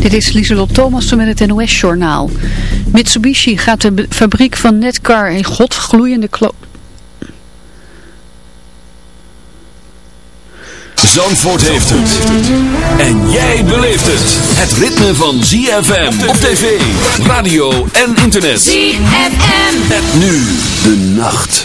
Dit is Lieselot Thomassen met het NOS-journaal. Mitsubishi gaat de fabriek van Netcar in godgloeiende klo... Zandvoort heeft het. En jij beleeft het. Het ritme van ZFM op tv, radio en internet. ZFM. Met nu de nacht.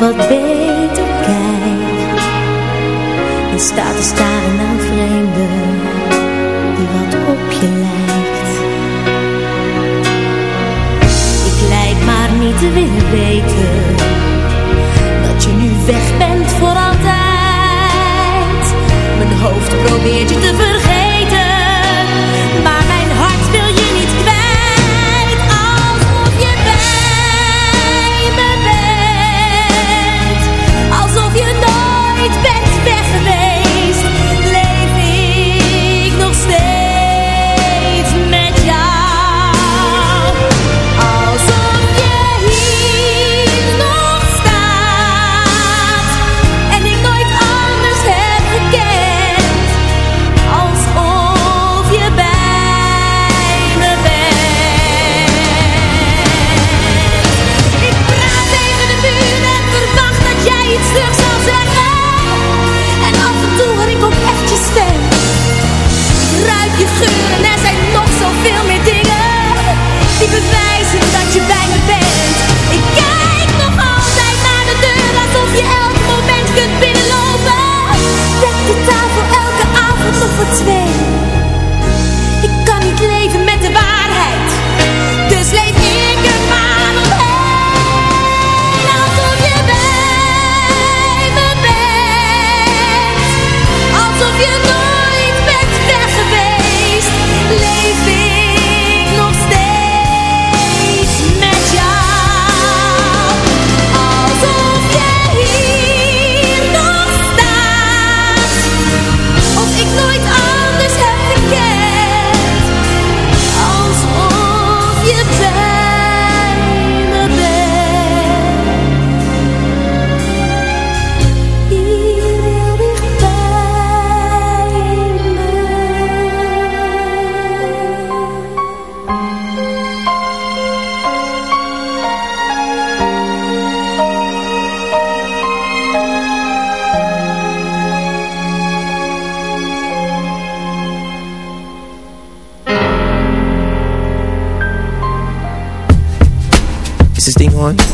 wat ben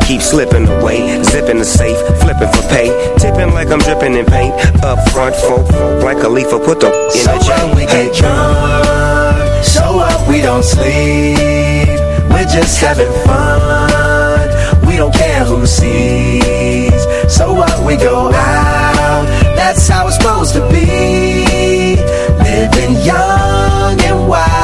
keeps slipping away. Zipping the safe, flipping for pay. Tipping like I'm dripping in paint. Up front, folk, like a leaf, put the in So when we chain. get drunk, so what we don't sleep. We're just having fun, we don't care who sees. So what we go out, that's how it's supposed to be. Living young and wild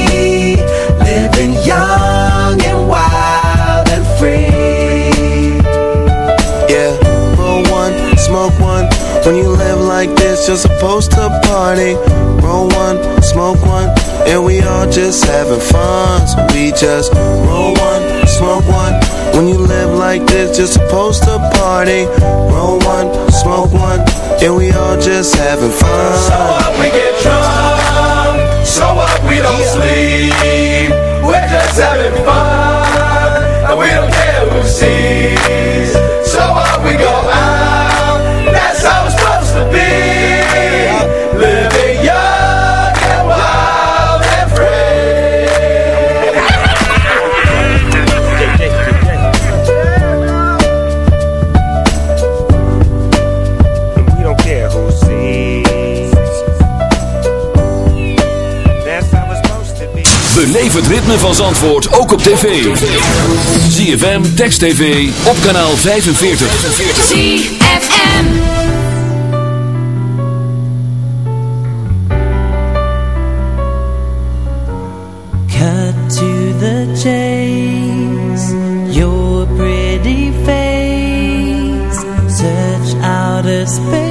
Young and wild and free. Yeah, roll one, smoke one. When you live like this, you're supposed to party. Roll one, smoke one, and we all just having fun. We just roll one, smoke one. When you live like this, you're supposed to party. Roll one, smoke one, and we all just having fun. So what we get drunk, so up, we don't sleep. We're just having fun, and we don't care who sees. So what we go out, that's how it's supposed to be. Beleef het ritme van Zandvoort ook op tv. ZFM, Text TV, op kanaal 45. ZFM. Cut to the chase, your pretty face, search outer space,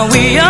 Now we are